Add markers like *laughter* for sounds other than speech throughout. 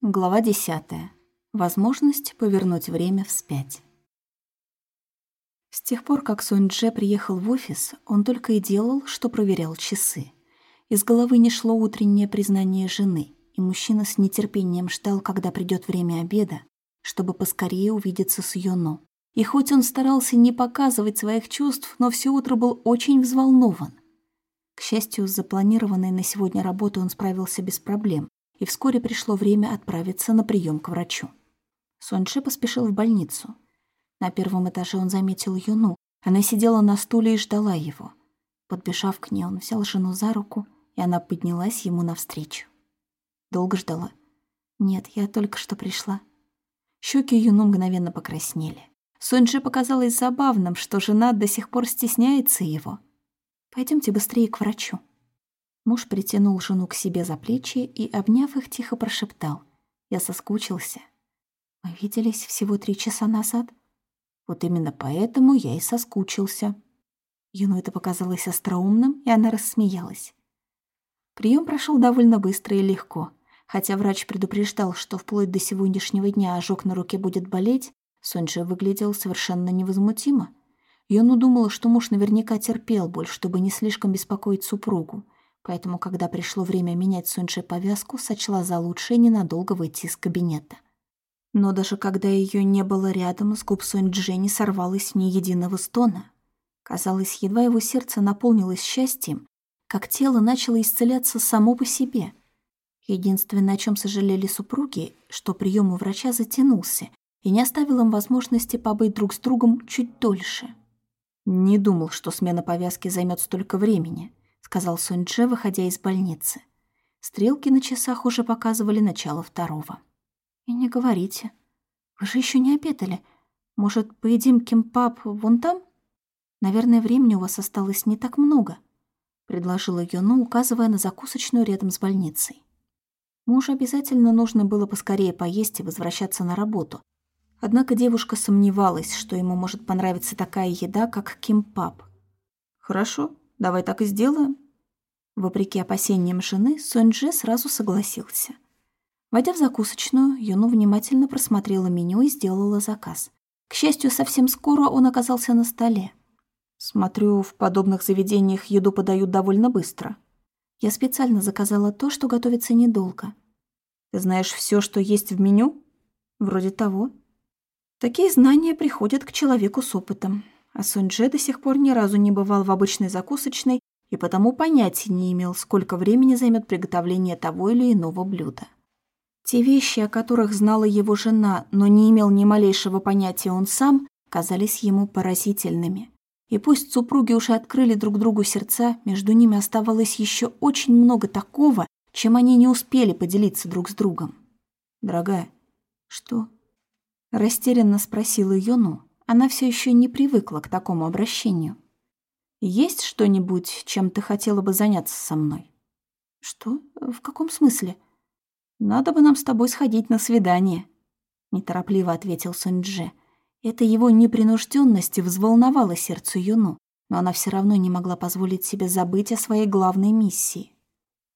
Глава 10. Возможность повернуть время вспять. С тех пор, как Сонь Дже приехал в офис, он только и делал, что проверял часы. Из головы не шло утреннее признание жены, и мужчина с нетерпением ждал, когда придет время обеда, чтобы поскорее увидеться с Йоно. И хоть он старался не показывать своих чувств, но все утро был очень взволнован. К счастью, с запланированной на сегодня работой он справился без проблем, и вскоре пришло время отправиться на прием к врачу. Соньше поспешил в больницу. На первом этаже он заметил Юну. Она сидела на стуле и ждала его. Подбежав к ней, он взял жену за руку, и она поднялась ему навстречу. Долго ждала? Нет, я только что пришла. Щеки Юну мгновенно покраснели. Соньше показалось забавным, что жена до сих пор стесняется его. Пойдемте быстрее к врачу. Муж притянул жену к себе за плечи и, обняв их, тихо прошептал. «Я соскучился. Мы виделись всего три часа назад. Вот именно поэтому я и соскучился». Юну это показалось остроумным, и она рассмеялась. Прием прошел довольно быстро и легко. Хотя врач предупреждал, что вплоть до сегодняшнего дня ожог на руке будет болеть, Сонджи выглядел совершенно невозмутимо. Юну думала, что муж наверняка терпел боль, чтобы не слишком беспокоить супругу, поэтому, когда пришло время менять Суньше повязку, сочла за лучшее ненадолго выйти из кабинета. Но даже когда ее не было рядом, с губ Сонь-Дже не сорвалось ни единого стона. Казалось, едва его сердце наполнилось счастьем, как тело начало исцеляться само по себе. Единственное, о чем сожалели супруги, что прием у врача затянулся и не оставил им возможности побыть друг с другом чуть дольше. Не думал, что смена повязки займет столько времени сказал Сунь-Дже, выходя из больницы. Стрелки на часах уже показывали начало второго. «И не говорите. Вы же еще не обедали. Может, поедим кимпап вон там? Наверное, времени у вас осталось не так много», — предложила Юну, указывая на закусочную рядом с больницей. Мужу обязательно нужно было поскорее поесть и возвращаться на работу. Однако девушка сомневалась, что ему может понравиться такая еда, как кимпап. «Хорошо», Давай так и сделаем». Вопреки опасениям жены, Сонджи сразу согласился. Войдя в закусочную, Юну внимательно просмотрела меню и сделала заказ. К счастью, совсем скоро он оказался на столе. Смотрю, в подобных заведениях еду подают довольно быстро. Я специально заказала то, что готовится недолго. Ты знаешь все, что есть в меню? Вроде того. Такие знания приходят к человеку с опытом а Сунь-Дже до сих пор ни разу не бывал в обычной закусочной и потому понятия не имел, сколько времени займет приготовление того или иного блюда. Те вещи, о которых знала его жена, но не имел ни малейшего понятия он сам, казались ему поразительными. И пусть супруги уже открыли друг другу сердца, между ними оставалось еще очень много такого, чем они не успели поделиться друг с другом. «Дорогая, что?» Растерянно спросила Йону. Она все еще не привыкла к такому обращению. «Есть что-нибудь, чем ты хотела бы заняться со мной?» «Что? В каком смысле?» «Надо бы нам с тобой сходить на свидание», — неторопливо ответил Сунь-Дже. Это его непринужденность взволновала сердце Юну, но она все равно не могла позволить себе забыть о своей главной миссии.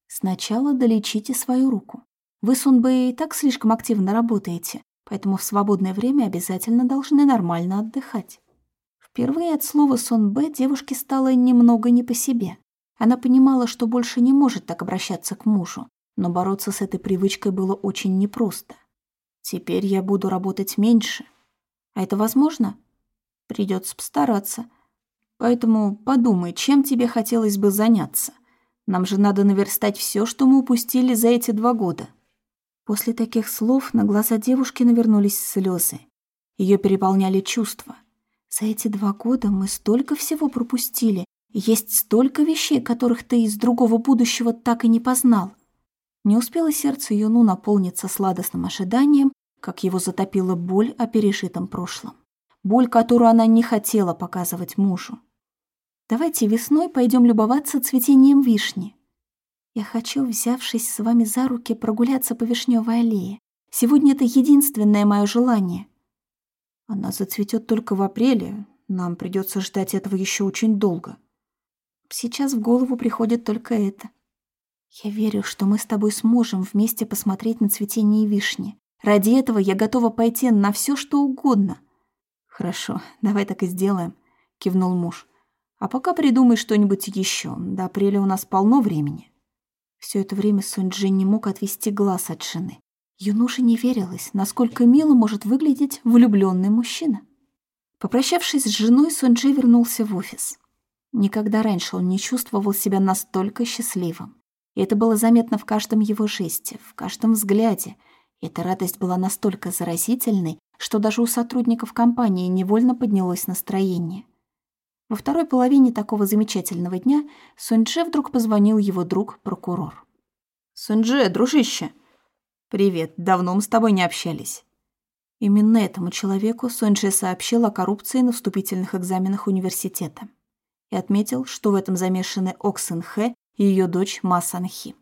«Сначала долечите свою руку. Вы, Сунбэ, и так слишком активно работаете поэтому в свободное время обязательно должны нормально отдыхать. Впервые от слова «сон Б» девушке стало немного не по себе. Она понимала, что больше не может так обращаться к мужу, но бороться с этой привычкой было очень непросто. Теперь я буду работать меньше. А это возможно? Придется постараться. Поэтому подумай, чем тебе хотелось бы заняться. Нам же надо наверстать все, что мы упустили за эти два года. После таких слов на глаза девушки навернулись слезы. Ее переполняли чувства. За эти два года мы столько всего пропустили, есть столько вещей, которых ты из другого будущего так и не познал. Не успело сердце Юну наполниться сладостным ожиданием, как его затопила боль о пережитом прошлом. Боль, которую она не хотела показывать мужу. «Давайте весной пойдем любоваться цветением вишни», я хочу, взявшись с вами за руки, прогуляться по Вишневой аллее. Сегодня это единственное мое желание. Она зацветет только в апреле. Нам придется ждать этого еще очень долго. Сейчас в голову приходит только это. Я верю, что мы с тобой сможем вместе посмотреть на цветение вишни. Ради этого я готова пойти на все, что угодно. Хорошо, давай так и сделаем, кивнул муж. А пока придумай что-нибудь еще. До апреля у нас полно времени. Все это время Сонь Джин не мог отвести глаз от жены. Юноше не верилось, насколько мило может выглядеть влюбленный мужчина. Попрощавшись с женой, Сонь Джи вернулся в офис. Никогда раньше он не чувствовал себя настолько счастливым. И это было заметно в каждом его жесте, в каждом взгляде. Эта радость была настолько заразительной, что даже у сотрудников компании невольно поднялось настроение. Во второй половине такого замечательного дня Суньдже вдруг позвонил его друг-прокурор. «Суньдже, дружище!» «Привет, давно мы с тобой не общались». Именно этому человеку Суньдже сообщил о коррупции на вступительных экзаменах университета и отметил, что в этом замешаны Оксен Хэ и ее дочь Ма Сан Хи.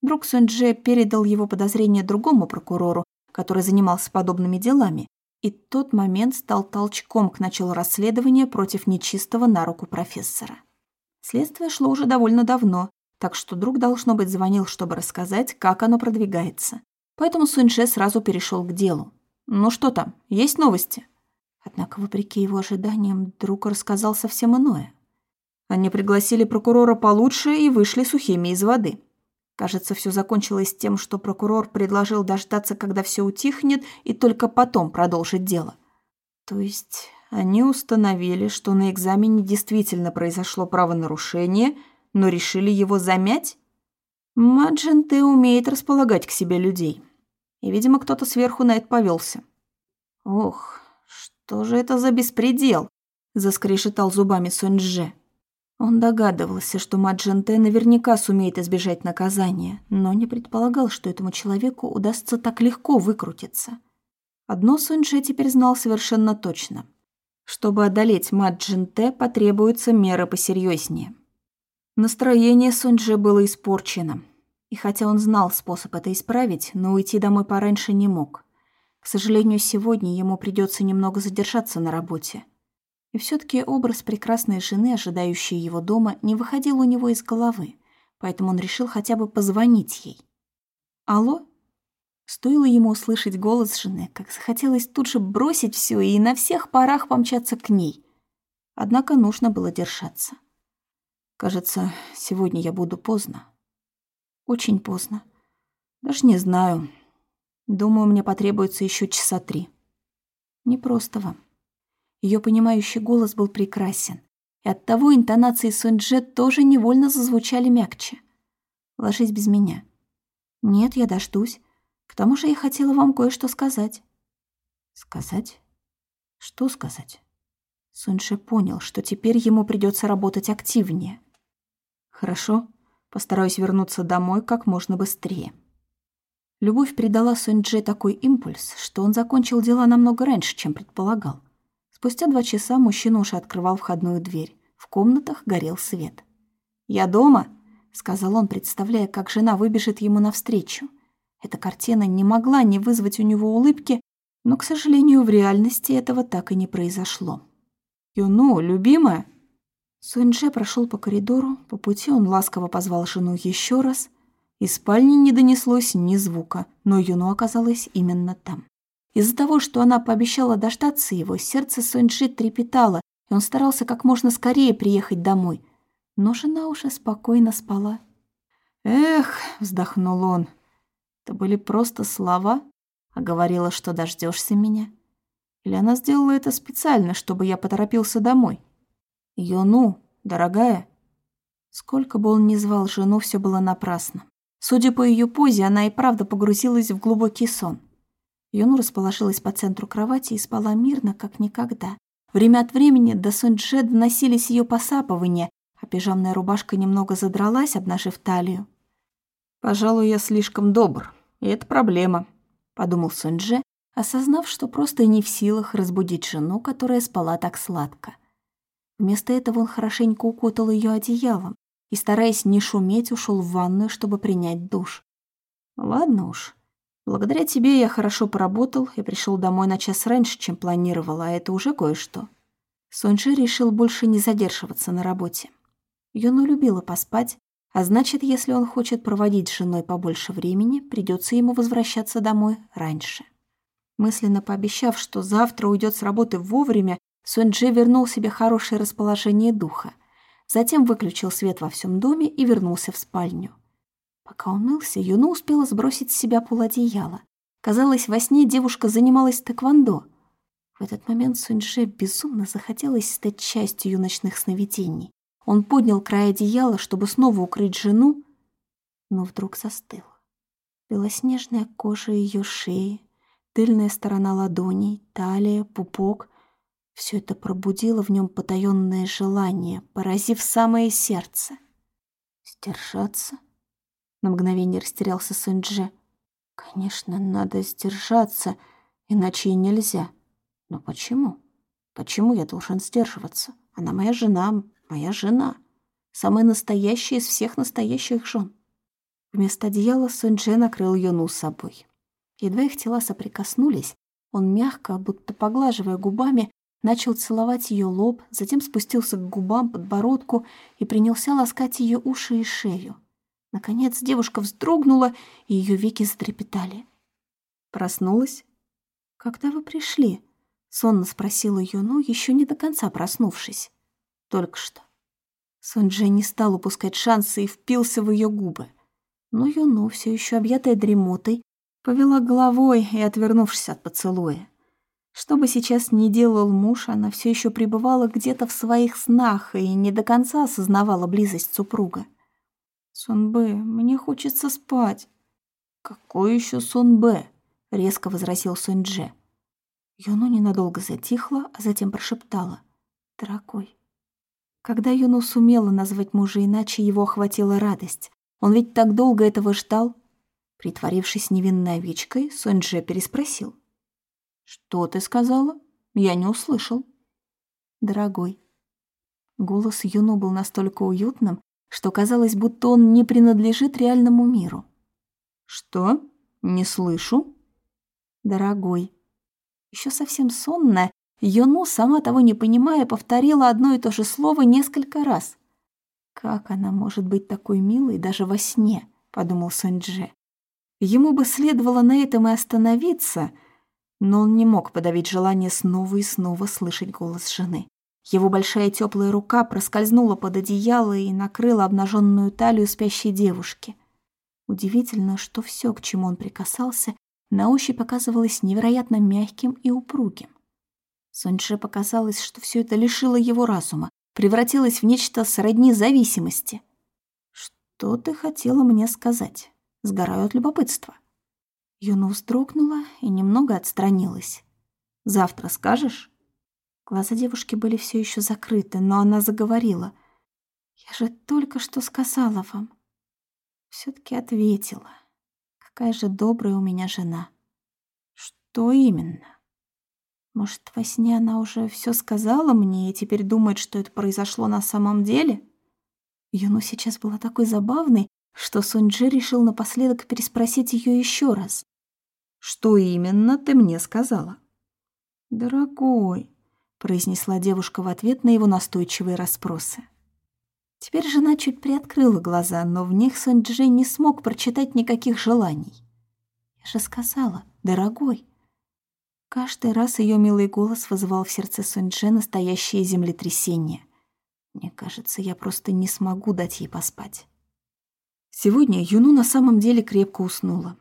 Друг Сунь-Дже передал его подозрение другому прокурору, который занимался подобными делами, и тот момент стал толчком к началу расследования против нечистого на руку профессора. Следствие шло уже довольно давно, так что друг, должно быть, звонил, чтобы рассказать, как оно продвигается. Поэтому Суньше сразу перешел к делу. «Ну что там, есть новости?» Однако, вопреки его ожиданиям, друг рассказал совсем иное. Они пригласили прокурора получше и вышли сухими из воды. Кажется, все закончилось тем, что прокурор предложил дождаться, когда все утихнет, и только потом продолжить дело. То есть они установили, что на экзамене действительно произошло правонарушение, но решили его замять? Маджин ты умеет располагать к себе людей. И, видимо, кто-то сверху на это повелся. Ох, что же это за беспредел? Заскрешетал зубами Суньже. Он догадывался, что Мадженте наверняка сумеет избежать наказания, но не предполагал, что этому человеку удастся так легко выкрутиться. Одно Суньше теперь знал совершенно точно. Чтобы одолеть Мадженте, потребуются меры посерьезнее. Настроение Суньже было испорчено. И хотя он знал способ это исправить, но уйти домой пораньше не мог. К сожалению, сегодня ему придется немного задержаться на работе – и все таки образ прекрасной жены, ожидающей его дома, не выходил у него из головы, поэтому он решил хотя бы позвонить ей. «Алло?» Стоило ему услышать голос жены, как захотелось тут же бросить все и на всех парах помчаться к ней. Однако нужно было держаться. Кажется, сегодня я буду поздно. Очень поздно. Даже не знаю. Думаю, мне потребуется еще часа три. Не просто вам. Ее понимающий голос был прекрасен, и оттого интонации Суньдже тоже невольно зазвучали мягче. «Ложись без меня». «Нет, я дождусь. К тому же я хотела вам кое-что сказать». «Сказать? Что сказать?» Суньше понял, что теперь ему придется работать активнее. «Хорошо, постараюсь вернуться домой как можно быстрее». Любовь придала Суньдже такой импульс, что он закончил дела намного раньше, чем предполагал. Спустя два часа мужчина уже открывал входную дверь. В комнатах горел свет. «Я дома», — сказал он, представляя, как жена выбежит ему навстречу. Эта картина не могла не вызвать у него улыбки, но, к сожалению, в реальности этого так и не произошло. «Юну, любимая!» Суньже прошел по коридору, по пути он ласково позвал жену еще раз. Из спальни не донеслось ни звука, но Юну оказалась именно там. Из-за того, что она пообещала дождаться его, сердце Соньши трепетало, и он старался как можно скорее приехать домой. Но жена уже спокойно спала. «Эх», — вздохнул он, — «это были просто слова, а говорила, что дождешься меня. Или она сделала это специально, чтобы я поторопился домой? Йону, дорогая». Сколько бы он ни звал жену, все было напрасно. Судя по ее позе, она и правда погрузилась в глубокий сон. Юну расположилась по центру кровати и спала мирно, как никогда. Время от времени до Сунь-Дже доносились ее посапывания, а пижамная рубашка немного задралась, обнажив талию. «Пожалуй, я слишком добр, и это проблема», — подумал Сунь-Дже, осознав, что просто не в силах разбудить жену, которая спала так сладко. Вместо этого он хорошенько укутал ее одеялом и, стараясь не шуметь, ушел в ванную, чтобы принять душ. Ладно уж, Благодаря тебе я хорошо поработал и пришел домой на час раньше, чем планировал, а это уже кое-что. Сонджи решил больше не задерживаться на работе. Юну любила поспать, А значит, если он хочет проводить с женой побольше времени, придется ему возвращаться домой раньше. Мысленно пообещав, что завтра уйдет с работы вовремя, Сунджи вернул себе хорошее расположение духа. Затем выключил свет во всем доме и вернулся в спальню. Пока он мылся, Юну успела сбросить с себя полотеяло. Казалось, во сне девушка занималась тэквондо. В этот момент Суньше безумно захотелось стать частью ее ночных сновидений. Он поднял край одеяла, чтобы снова укрыть жену, но вдруг застыл. Белоснежная кожа ее шеи, тыльная сторона ладоней, талия, пупок — все это пробудило в нем потаенное желание, поразив самое сердце. «Сдержаться?» На мгновение растерялся Сэнджи. «Конечно, надо сдержаться, иначе и нельзя. Но почему? Почему я должен сдерживаться? Она моя жена, Моя жена. Самая настоящая из всех настоящих жен. Вместо одеяла Сунь-Дже накрыл Юну собой. Едва их тела соприкоснулись, он мягко, будто поглаживая губами, начал целовать ее лоб, затем спустился к губам, подбородку и принялся ласкать ее уши и шею. Наконец девушка вздрогнула, и ее веки затрепетали. «Проснулась?» «Когда вы пришли?» — сонно спросила Юну, еще не до конца проснувшись. Только что. Сунджи не стал упускать шансы и впился в ее губы. Но Юну, все еще объятая дремотой, повела головой и, отвернувшись от поцелуя. Что бы сейчас ни делал муж, она все еще пребывала где-то в своих снах и не до конца осознавала близость супруга. «Сунбэ, мне хочется спать». «Какой еще Сунбэ?» — резко возразил Суньдже. Юну ненадолго затихла, а затем прошептала. «Дорогой, когда Юну сумела назвать мужа иначе, его охватила радость. Он ведь так долго этого ждал. Притворившись невинной овечкой, Соньже переспросил. «Что ты сказала? Я не услышал». «Дорогой». Голос Юну был настолько уютным, что казалось, будто он не принадлежит реальному миру. «Что? Не слышу?» «Дорогой». Еще совсем сонная, Юну, сама того не понимая, повторила одно и то же слово несколько раз. «Как она может быть такой милой даже во сне?» — подумал Сунь-Дже. Ему бы следовало на этом и остановиться, но он не мог подавить желание снова и снова слышать голос жены. Его большая теплая рука проскользнула под одеяло и накрыла обнаженную талию спящей девушки. Удивительно, что все, к чему он прикасался, на ощупь оказывалось невероятно мягким и упругим. Соньше показалось, что все это лишило его разума, превратилось в нечто сродни зависимости. «Что ты хотела мне сказать?» Сгораю от любопытства. Юну вздрогнула и немного отстранилась. «Завтра скажешь?» Глаза девушки были все еще закрыты, но она заговорила. «Я же только что сказала вам». все таки ответила. «Какая же добрая у меня жена». «Что именно?» Может, во сне она уже все сказала мне и теперь думает, что это произошло на самом деле? Юну сейчас была такой забавной, что Сунджи решил напоследок переспросить ее еще раз. «Что именно ты мне сказала?» «Дорогой», — произнесла девушка в ответ на его настойчивые расспросы. Теперь жена чуть приоткрыла глаза, но в них Сунджи не смог прочитать никаких желаний. «Я же сказала, дорогой», Каждый раз ее милый голос вызывал в сердце Суньчжэ настоящее землетрясение. Мне кажется, я просто не смогу дать ей поспать. Сегодня Юну на самом деле крепко уснула.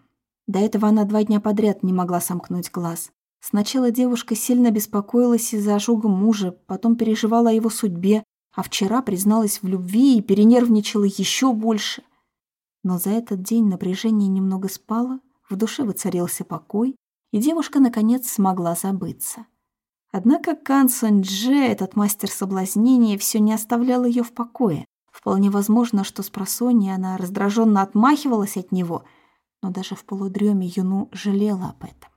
До этого она два дня подряд не могла сомкнуть глаз. Сначала девушка сильно беспокоилась из-за ожога мужа, потом переживала о его судьбе, а вчера призналась в любви и перенервничала еще больше. Но за этот день напряжение немного спало, в душе воцарился покой, и девушка, наконец, смогла забыться. Однако Кан Дже, этот мастер соблазнения, все не оставлял ее в покое. Вполне возможно, что с просонья она раздраженно отмахивалась от него, но даже в полудреме Юну жалела об этом.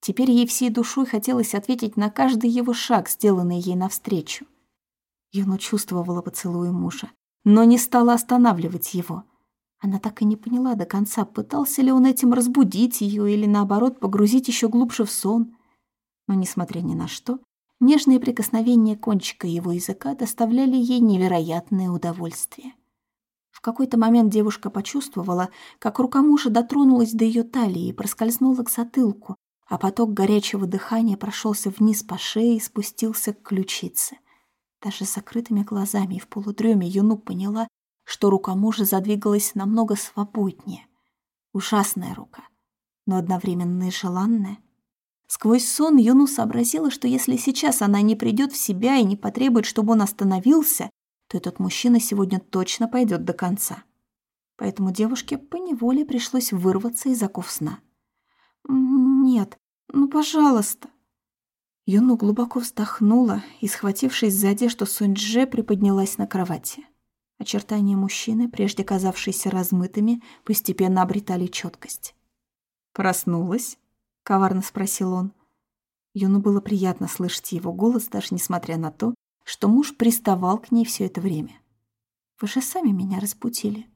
Теперь ей всей душой хотелось ответить на каждый его шаг, сделанный ей навстречу. Юну чувствовала поцелуй мужа, но не стала останавливать его — она так и не поняла до конца, пытался ли он этим разбудить ее или, наоборот, погрузить еще глубже в сон. Но, несмотря ни на что, нежные прикосновения кончика его языка доставляли ей невероятное удовольствие. В какой-то момент девушка почувствовала, как рука мужа дотронулась до ее талии и проскользнула к затылку, а поток горячего дыхания прошелся вниз по шее и спустился к ключице. Даже с закрытыми глазами и в полудреме Юнук поняла, что рука мужа задвигалась намного свободнее. Ужасная рука, но одновременно и желанная. Сквозь сон Юну сообразила, что если сейчас она не придет в себя и не потребует, чтобы он остановился, то этот мужчина сегодня точно пойдет до конца. Поэтому девушке поневоле пришлось вырваться из оков сна. «Нет, ну, пожалуйста». Юну глубоко вздохнула и, схватившись за одежду Сунь-Дже, приподнялась на кровати. Очертания мужчины, прежде казавшиеся размытыми, постепенно обретали четкость. «Проснулась?» — коварно спросил он. Юну было приятно слышать его голос, даже несмотря на то, что муж приставал к ней все это время. «Вы же сами меня распутили».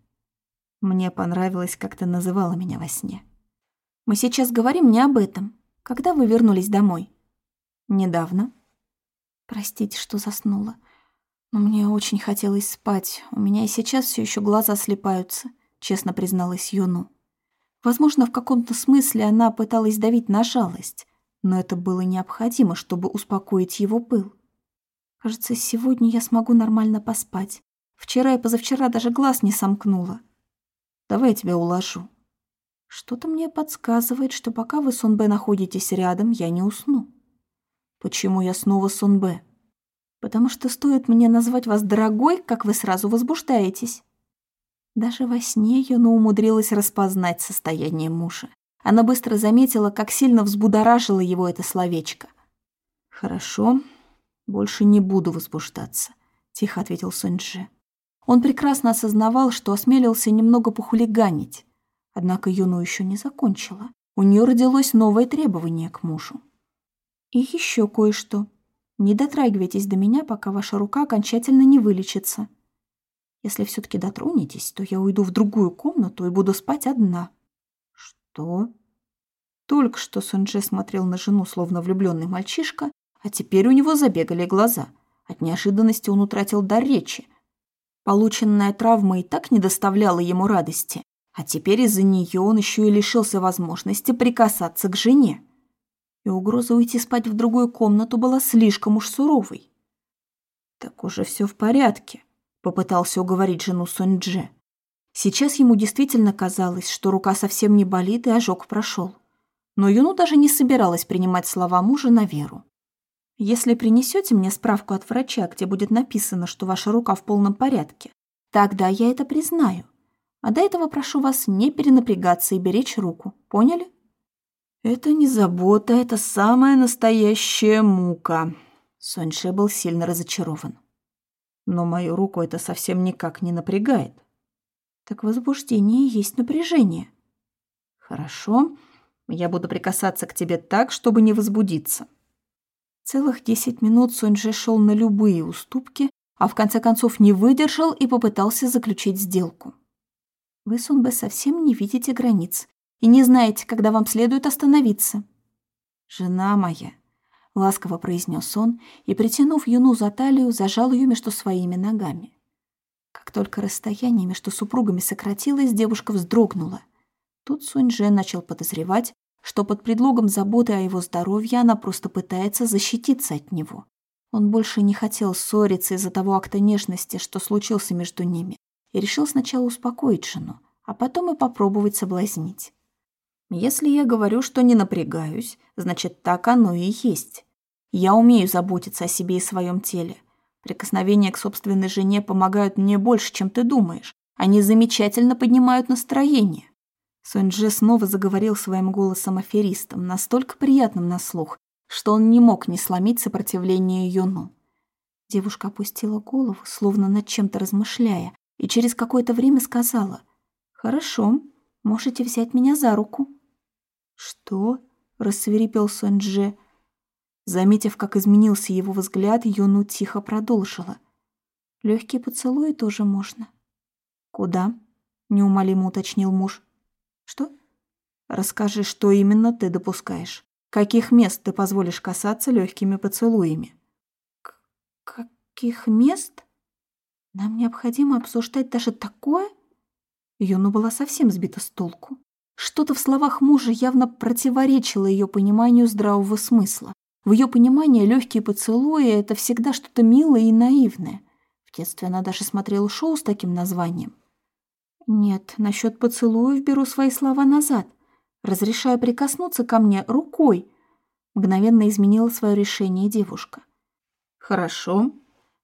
Мне понравилось, как ты называла меня во сне. «Мы сейчас говорим не об этом. Когда вы вернулись домой?» «Недавно». «Простите, что заснула. Но мне очень хотелось спать. У меня и сейчас все еще глаза слепаются», — честно призналась Юну. Возможно, в каком-то смысле она пыталась давить на жалость, но это было необходимо, чтобы успокоить его пыл. Кажется, сегодня я смогу нормально поспать. Вчера и позавчера даже глаз не сомкнула. Давай я тебя уложу. Что-то мне подсказывает, что пока вы с Сонбе находитесь рядом, я не усну. Почему я снова Сонбе? Потому что стоит мне назвать вас дорогой, как вы сразу возбуждаетесь. Даже во сне Юна умудрилась распознать состояние мужа. Она быстро заметила, как сильно взбудоражило его это словечко. «Хорошо, «Больше не буду возбуждаться», — тихо ответил Сонджи. Он прекрасно осознавал, что осмелился немного похулиганить. Однако Юну еще не закончила. У нее родилось новое требование к мужу. «И еще кое-что. Не дотрагивайтесь до меня, пока ваша рука окончательно не вылечится. Если все таки дотронетесь, то я уйду в другую комнату и буду спать одна». «Что?» Только что Сонджи смотрел на жену, словно влюбленный мальчишка, а теперь у него забегали глаза. От неожиданности он утратил дар речи. Полученная травма и так не доставляла ему радости, а теперь из-за нее он еще и лишился возможности прикасаться к жене. И угроза уйти спать в другую комнату была слишком уж суровой. «Так уже все в порядке», — попытался уговорить жену Сонь-Дже. Сейчас ему действительно казалось, что рука совсем не болит и ожог прошел. Но Юну даже не собиралась принимать слова мужа на веру. Если принесете мне справку от врача, где будет написано, что ваша рука в полном порядке, тогда я это признаю. А до этого прошу вас не перенапрягаться и беречь руку. Поняли? Это не забота, это самая настоящая мука. Соньше был сильно разочарован. Но мою руку это совсем никак не напрягает. Так возбуждение есть напряжение. Хорошо, я буду прикасаться к тебе так, чтобы не возбудиться. Целых десять минут Соньже шел на любые уступки, а в конце концов не выдержал и попытался заключить сделку. Вы, Сунбе, совсем не видите границ и не знаете, когда вам следует остановиться. «Жена моя», — ласково произнес он и, притянув Юну за талию, зажал ее между своими ногами. Как только расстояние между супругами сократилось, девушка вздрогнула. Тут Сунь-Же начал подозревать, что под предлогом заботы о его здоровье она просто пытается защититься от него. Он больше не хотел ссориться из-за того акта нежности, что случился между ними, и решил сначала успокоить жену, а потом и попробовать соблазнить. «Если я говорю, что не напрягаюсь, значит, так оно и есть. Я умею заботиться о себе и своем теле. Прикосновения к собственной жене помогают мне больше, чем ты думаешь. Они замечательно поднимают настроение. Сонджи снова заговорил своим голосом аферистом, настолько приятным на слух, что он не мог не сломить сопротивление Юну. Девушка опустила голову, словно над чем-то размышляя, и через какое-то время сказала, «Хорошо, можете взять меня за руку». «Что?» — рассверепел Сонджи. Заметив, как изменился его взгляд, Юну тихо продолжила. Легкие поцелуи тоже можно». «Куда?» — неумолимо уточнил муж. Что? Расскажи, что именно ты допускаешь. Каких мест ты позволишь касаться легкими поцелуями? К каких мест? Нам необходимо обсуждать даже такое? Юну была совсем сбита с толку. Что-то в словах мужа явно противоречило ее пониманию здравого смысла. В ее понимании легкие поцелуи — это всегда что-то милое и наивное. В детстве она даже смотрела шоу с таким названием. Нет, насчет поцелуев беру свои слова назад. Разрешаю прикоснуться ко мне рукой. Мгновенно изменила свое решение девушка. Хорошо.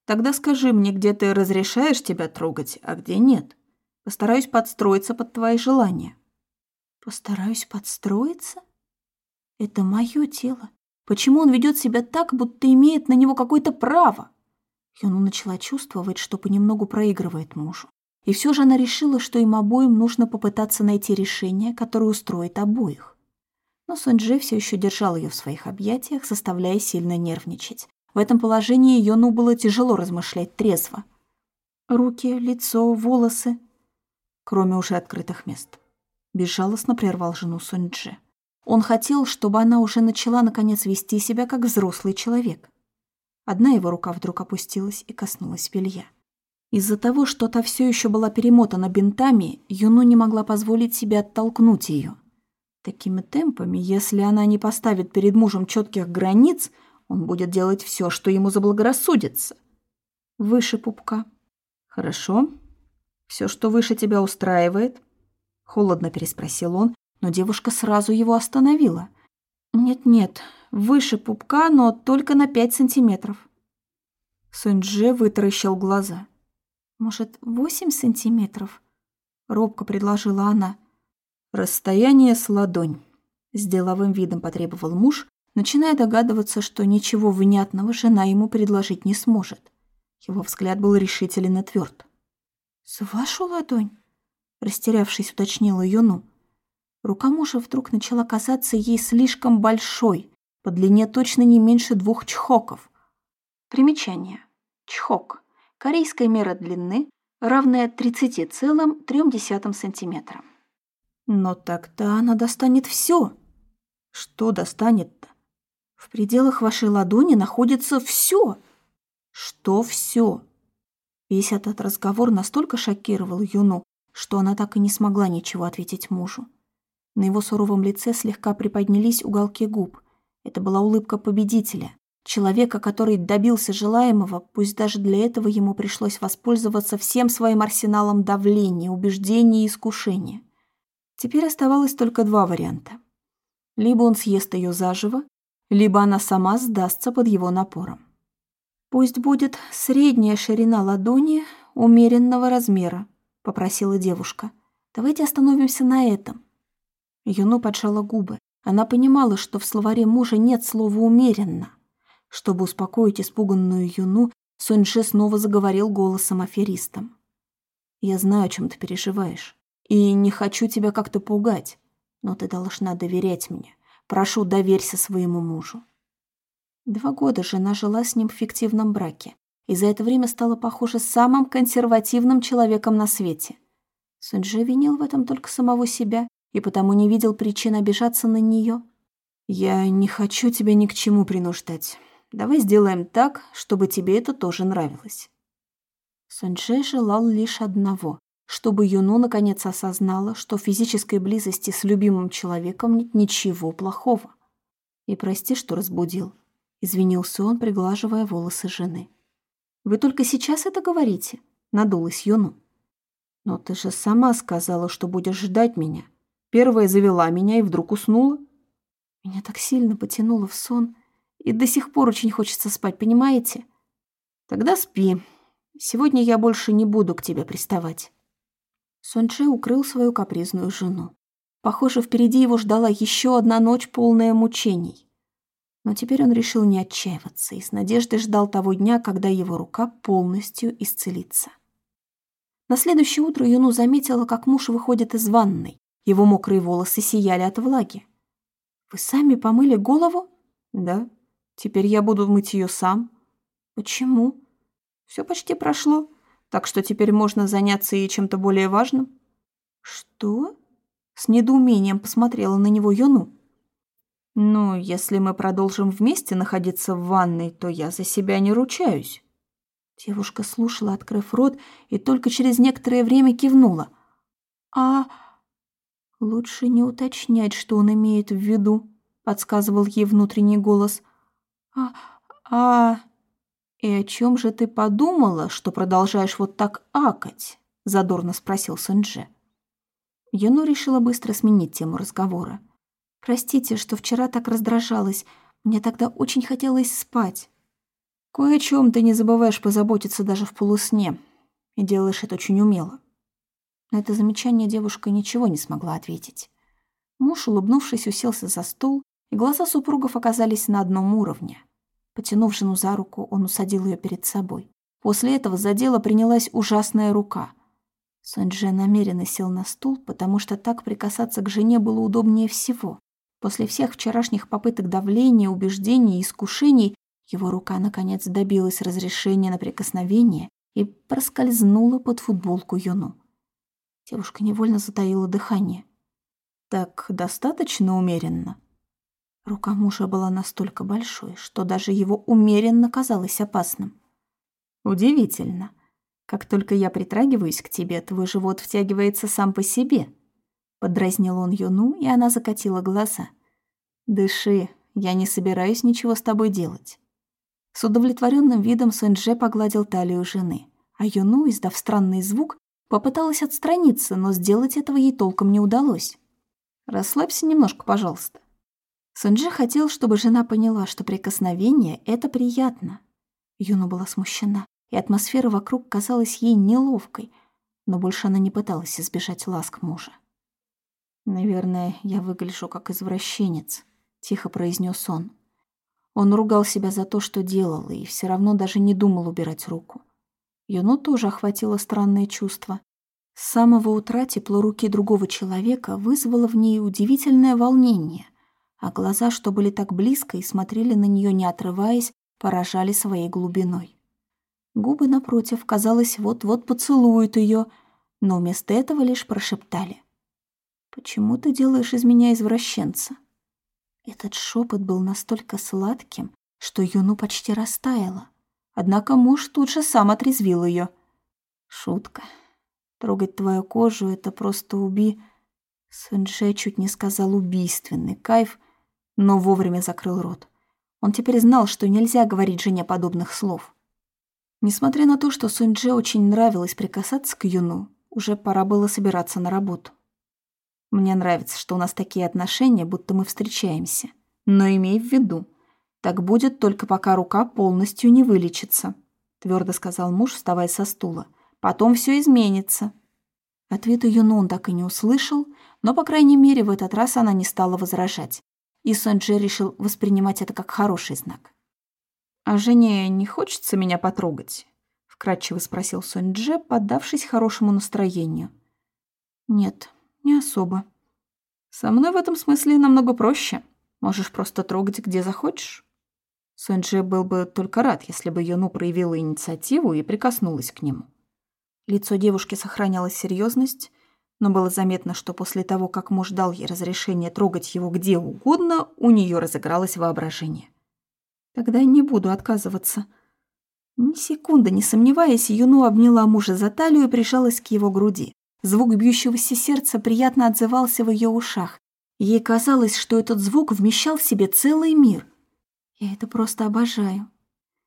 Тогда скажи мне, где ты разрешаешь тебя трогать, а где нет. Постараюсь подстроиться под твои желания. Постараюсь подстроиться? Это мое тело. Почему он ведет себя так, будто имеет на него какое-то право? Юну начала чувствовать, что понемногу проигрывает мужу. И все же она решила, что им обоим нужно попытаться найти решение, которое устроит обоих. Но Сонджи все еще держал ее в своих объятиях, заставляя сильно нервничать. В этом положении Йону было тяжело размышлять трезво. Руки, лицо, волосы, кроме уже открытых мест безжалостно прервал жену Суньджи. Он хотел, чтобы она уже начала наконец вести себя как взрослый человек. Одна его рука вдруг опустилась и коснулась белья. Из-за того, что та все еще была перемотана бинтами, Юну не могла позволить себе оттолкнуть ее. Такими темпами, если она не поставит перед мужем четких границ, он будет делать все, что ему заблагорассудится. Выше пупка. Хорошо. Все, что выше тебя устраивает, Холодно переспросил он, но девушка сразу его остановила. «Нет-нет, выше пупка, но только на пять сантиметров». Суньдже вытаращил глаза. «Может, восемь сантиметров?» Робко предложила она. «Расстояние с ладонь», — с деловым видом потребовал муж, начиная догадываться, что ничего внятного жена ему предложить не сможет. Его взгляд был решителен и тверд. «С вашу ладонь?» растерявшись, уточнила Юну. Рука мужа вдруг начала казаться ей слишком большой, по длине точно не меньше двух чхоков. Примечание. Чхок. Корейская мера длины, равная 30,3 сантиметра. Но тогда она достанет все. Что достанет-то? В пределах вашей ладони находится все. Что все? Весь этот разговор настолько шокировал Юну, что она так и не смогла ничего ответить мужу. На его суровом лице слегка приподнялись уголки губ. Это была улыбка победителя, человека, который добился желаемого, пусть даже для этого ему пришлось воспользоваться всем своим арсеналом давления, убеждений и искушения. Теперь оставалось только два варианта. Либо он съест ее заживо, либо она сама сдастся под его напором. Пусть будет средняя ширина ладони умеренного размера, попросила девушка. Давайте остановимся на этом. Юну поджала губы. Она понимала, что в словаре мужа нет слова «умеренно». Чтобы успокоить испуганную Юну, Соньше снова заговорил голосом аферистом. «Я знаю, о чем ты переживаешь, и не хочу тебя как-то пугать, но ты должна доверять мне. Прошу, доверься своему мужу». Два года жена жила с ним в фиктивном браке и за это время стала похожа самым консервативным человеком на свете. Сунджи винил в этом только самого себя и потому не видел причин обижаться на нее. «Я не хочу тебя ни к чему принуждать. Давай сделаем так, чтобы тебе это тоже нравилось». Сунджи желал лишь одного — чтобы Юну наконец осознала, что в физической близости с любимым человеком нет ничего плохого. «И прости, что разбудил», — извинился он, приглаживая волосы жены. Вы только сейчас это говорите?» — надулась Юну. «Но ты же сама сказала, что будешь ждать меня. Первая завела меня и вдруг уснула». Меня так сильно потянуло в сон, и до сих пор очень хочется спать, понимаете? Тогда спи. Сегодня я больше не буду к тебе приставать. Сонче укрыл свою капризную жену. Похоже, впереди его ждала еще одна ночь, полная мучений. Но теперь он решил не отчаиваться и с надеждой ждал того дня, когда его рука полностью исцелится. На следующее утро Юну заметила, как муж выходит из ванной. Его мокрые волосы сияли от влаги. «Вы сами помыли голову?» «Да. Теперь я буду мыть ее сам». «Почему?» «Все почти прошло, так что теперь можно заняться и чем-то более важным». «Что?» С недоумением посмотрела на него Юну. «Ну, если мы продолжим вместе находиться в ванной, то я за себя не ручаюсь». Девушка слушала, открыв рот, и только через некоторое время кивнула. А... Лучше не уточнять, что он имеет в виду, подсказывал ей внутренний голос. А... А... И о чем же ты подумала, что продолжаешь вот так акать? Задорно спросил Сунже. Юну решила быстро сменить тему разговора. «Простите, что вчера так раздражалась. Мне тогда очень хотелось спать». «Кое о чем ты не забываешь позаботиться даже в полусне, и делаешь это очень умело». На это замечание девушка ничего не смогла ответить. Муж, улыбнувшись, уселся за стол, и глаза супругов оказались на одном уровне. Потянув жену за руку, он усадил ее перед собой. После этого за дело принялась ужасная рука. Сонджи намеренно сел на стул, потому что так прикасаться к жене было удобнее всего. После всех вчерашних попыток давления, убеждений и искушений его рука, наконец, добилась разрешения на прикосновение и проскользнула под футболку Юну. Девушка невольно затаила дыхание. «Так достаточно умеренно?» Рука мужа была настолько большой, что даже его умеренно казалось опасным. «Удивительно. Как только я притрагиваюсь к тебе, твой живот втягивается сам по себе». Подразнил он Юну, и она закатила глаза. «Дыши, я не собираюсь ничего с тобой делать». С удовлетворенным видом Сэнже погладил талию жены, а Юну, издав странный звук, попыталась отстраниться, но сделать этого ей толком не удалось. «Расслабься немножко, пожалуйста». Сэнже хотел, чтобы жена поняла, что прикосновение — это приятно. Юну была смущена, и атмосфера вокруг казалась ей неловкой, но больше она не пыталась избежать ласк мужа. «Наверное, я выгляжу как извращенец», — тихо произнес он. Он ругал себя за то, что делал, и все равно даже не думал убирать руку. Юну тоже охватило странное чувство. С самого утра тепло руки другого человека вызвало в ней удивительное волнение, а глаза, что были так близко и смотрели на нее не отрываясь, поражали своей глубиной. Губы, напротив, казалось, вот-вот поцелуют ее, но вместо этого лишь прошептали. «Почему ты делаешь из меня извращенца?» Этот шепот был настолько сладким, что Юну почти растаяла. Однако муж тут же сам отрезвил ее. «Шутка. Трогать твою кожу — это просто уби...» Сэнже чуть не сказал убийственный кайф, но вовремя закрыл рот. Он теперь знал, что нельзя говорить жене подобных слов. Несмотря на то, что Суньдже очень нравилось прикасаться к Юну, уже пора было собираться на работу. Мне нравится, что у нас такие отношения, будто мы встречаемся. Но имей в виду, так будет только пока рука полностью не вылечится, твердо сказал муж, вставая со стула. Потом все изменится. Ответа Юнон так и не услышал, но, по крайней мере, в этот раз она не стала возражать. И Сонджи решил воспринимать это как хороший знак. «А жене не хочется меня потрогать?» — вкратчиво спросил Сонджи, поддавшись хорошему настроению. «Нет, не особо. Со мной в этом смысле намного проще. Можешь просто трогать, где захочешь. Сэнджи был бы только рад, если бы Юну проявила инициативу и прикоснулась к нему. Лицо девушки сохраняло серьезность, но было заметно, что после того, как муж дал ей разрешение трогать его где угодно, у нее разыгралось воображение. «Тогда не буду отказываться». Ни секунды не сомневаясь, Юну обняла мужа за талию и прижалась к его груди. Звук бьющегося сердца приятно отзывался в ее ушах. Ей казалось, что этот звук вмещал в себе целый мир. «Я это просто обожаю».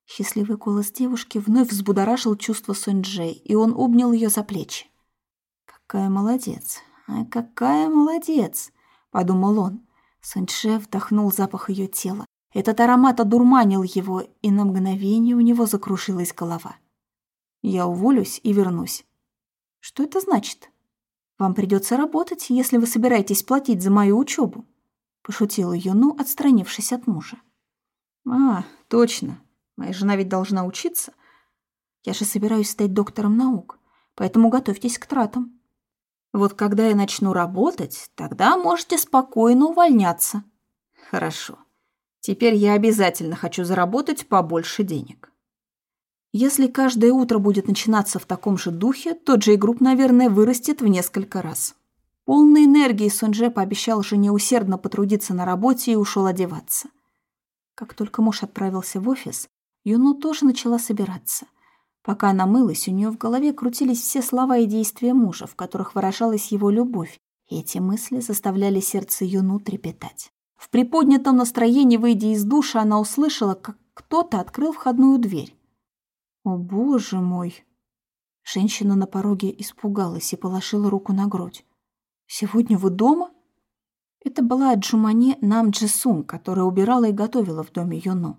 Счастливый голос девушки вновь взбудоражил чувство Сунь-Джей, и он обнял ее за плечи. «Какая молодец! Ай, какая молодец!» — подумал он. Сунь-Дже вдохнул запах ее тела. Этот аромат одурманил его, и на мгновение у него закрушилась голова. «Я уволюсь и вернусь. Что это значит? Вам придется работать, если вы собираетесь платить за мою учебу, пошутила Юну, отстранившись от мужа. А, точно. Моя жена ведь должна учиться. Я же собираюсь стать доктором наук, поэтому готовьтесь к тратам. Вот когда я начну работать, тогда можете спокойно увольняться. Хорошо. Теперь я обязательно хочу заработать побольше денег. Если каждое утро будет начинаться в таком же духе, то Джей Групп, наверное, вырастет в несколько раз. Полной энергии Сунже пообещал жене усердно потрудиться на работе и ушел одеваться. Как только муж отправился в офис, Юну тоже начала собираться. Пока она мылась, у нее в голове крутились все слова и действия мужа, в которых выражалась его любовь, и эти мысли заставляли сердце Юну трепетать. В приподнятом настроении, выйдя из душа, она услышала, как кто-то открыл входную дверь. «О, боже мой!» Женщина на пороге испугалась и положила руку на грудь. «Сегодня вы дома?» Это была Джумане Нам Джисун, которая убирала и готовила в доме Юну.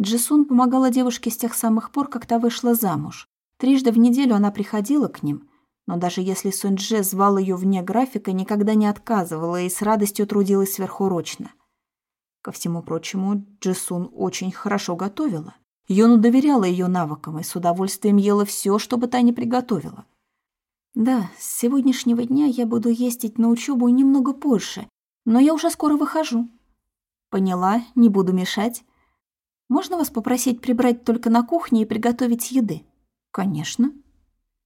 Джисун помогала девушке с тех самых пор, как та вышла замуж. Трижды в неделю она приходила к ним, но даже если Сунь-Дже звал ее вне графика, никогда не отказывала и с радостью трудилась сверхурочно. Ко всему прочему, Джисун очень хорошо готовила. Юну доверяла ее навыкам и с удовольствием ела все, что бы та ни приготовила. «Да, с сегодняшнего дня я буду ездить на учебу немного позже, но я уже скоро выхожу». «Поняла, не буду мешать. Можно вас попросить прибрать только на кухне и приготовить еды? Конечно.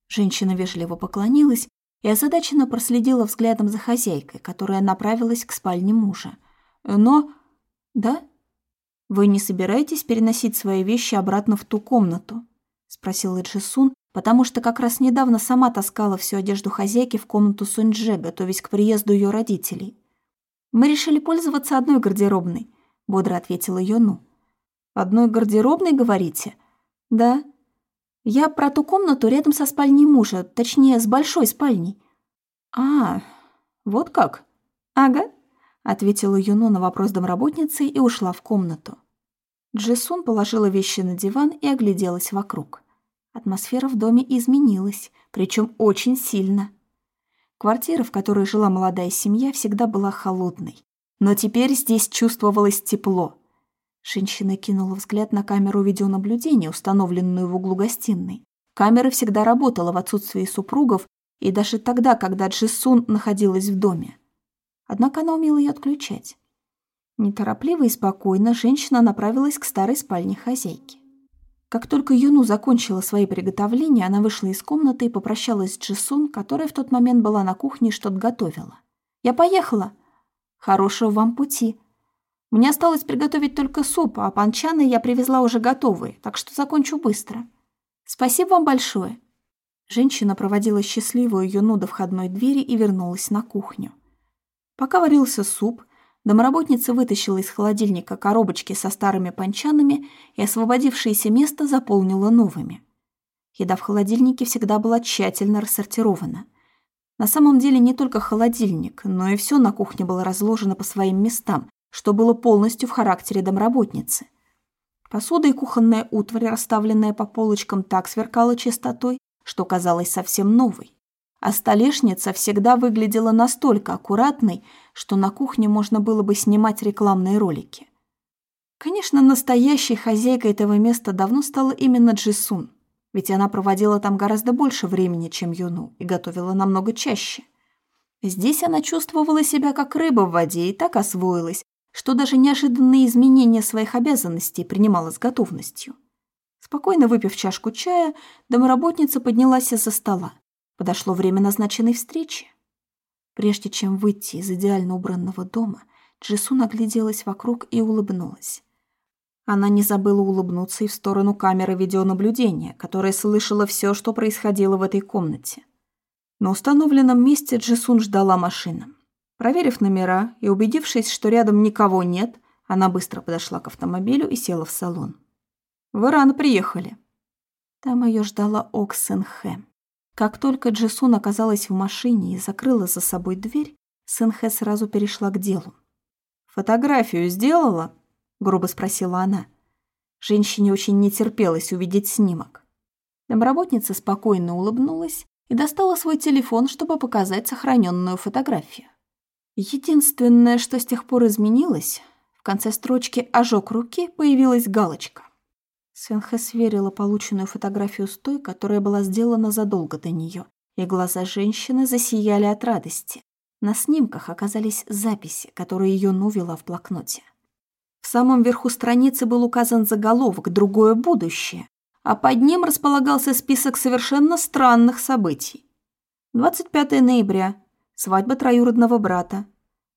Женщина вежливо поклонилась и озадаченно проследила взглядом за хозяйкой, которая направилась к спальне мужа. Но... Да? Вы не собираетесь переносить свои вещи обратно в ту комнату? Спросила Джисун, потому что как раз недавно сама таскала всю одежду хозяйки в комнату Суньдже, готовясь к приезду ее родителей. «Мы решили пользоваться одной гардеробной», — бодро ответила Йону. Одной гардеробной, говорите? Да. Я про ту комнату рядом со спальней мужа, точнее, с большой спальней. А, вот как? Ага, ответила Юно на вопрос домработницы и ушла в комнату. Джисун положила вещи на диван и огляделась вокруг. Атмосфера в доме изменилась, причем очень сильно. Квартира, в которой жила молодая семья, всегда была холодной. Но теперь здесь чувствовалось тепло. Женщина кинула взгляд на камеру видеонаблюдения, установленную в углу гостиной. Камера всегда работала в отсутствии супругов и даже тогда, когда Джисун находилась в доме. Однако она умела ее отключать. Неторопливо и спокойно женщина направилась к старой спальне хозяйки. Как только Юну закончила свои приготовления, она вышла из комнаты и попрощалась с Джисун, которая в тот момент была на кухне и что-то готовила. «Я поехала!» «Хорошего вам пути!» Мне осталось приготовить только суп, а панчаны я привезла уже готовые, так что закончу быстро. Спасибо вам большое. Женщина проводила счастливую юну до входной двери и вернулась на кухню. Пока варился суп, домработница вытащила из холодильника коробочки со старыми панчанами и освободившееся место заполнила новыми. Еда в холодильнике всегда была тщательно рассортирована. На самом деле не только холодильник, но и все на кухне было разложено по своим местам, что было полностью в характере домработницы. Посуда и кухонная утварь, расставленная по полочкам, так сверкала чистотой, что казалась совсем новой. А столешница всегда выглядела настолько аккуратной, что на кухне можно было бы снимать рекламные ролики. Конечно, настоящей хозяйкой этого места давно стала именно Джисун, ведь она проводила там гораздо больше времени, чем Юну, и готовила намного чаще. Здесь она чувствовала себя как рыба в воде и так освоилась, что даже неожиданные изменения своих обязанностей принимала с готовностью. Спокойно выпив чашку чая, домработница поднялась из-за стола. Подошло время назначенной встречи. Прежде чем выйти из идеально убранного дома, Джисун огляделась вокруг и улыбнулась. Она не забыла улыбнуться и в сторону камеры видеонаблюдения, которая слышала все, что происходило в этой комнате. На установленном месте Джисун ждала машина. Проверив номера и убедившись, что рядом никого нет, она быстро подошла к автомобилю и села в салон. «Вы рано приехали». Там ее ждала Оксенхэ. Как только Джисун оказалась в машине и закрыла за собой дверь, Сэнхэ сразу перешла к делу. «Фотографию сделала?» — грубо спросила она. Женщине очень не терпелось увидеть снимок. Домработница спокойно улыбнулась и достала свой телефон, чтобы показать сохраненную фотографию. Единственное, что с тех пор изменилось, в конце строчки «ожог руки» появилась галочка. Сенхэ сверила полученную фотографию с той, которая была сделана задолго до нее, и глаза женщины засияли от радости. На снимках оказались записи, которые ее вела в блокноте. В самом верху страницы был указан заголовок «Другое будущее», а под ним располагался список совершенно странных событий. 25 ноября Свадьба троюродного брата.